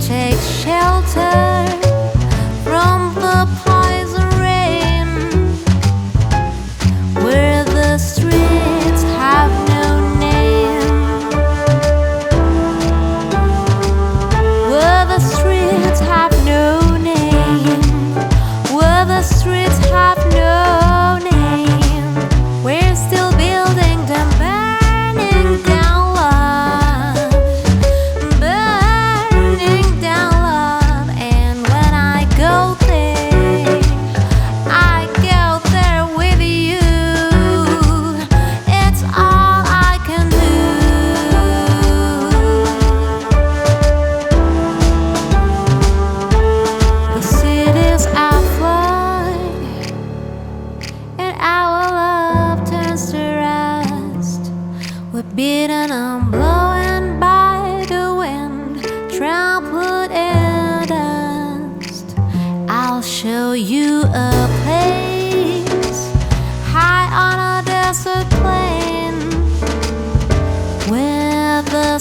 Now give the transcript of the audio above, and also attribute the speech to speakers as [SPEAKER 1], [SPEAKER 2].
[SPEAKER 1] Take shelter. you a place high on a desert plain where the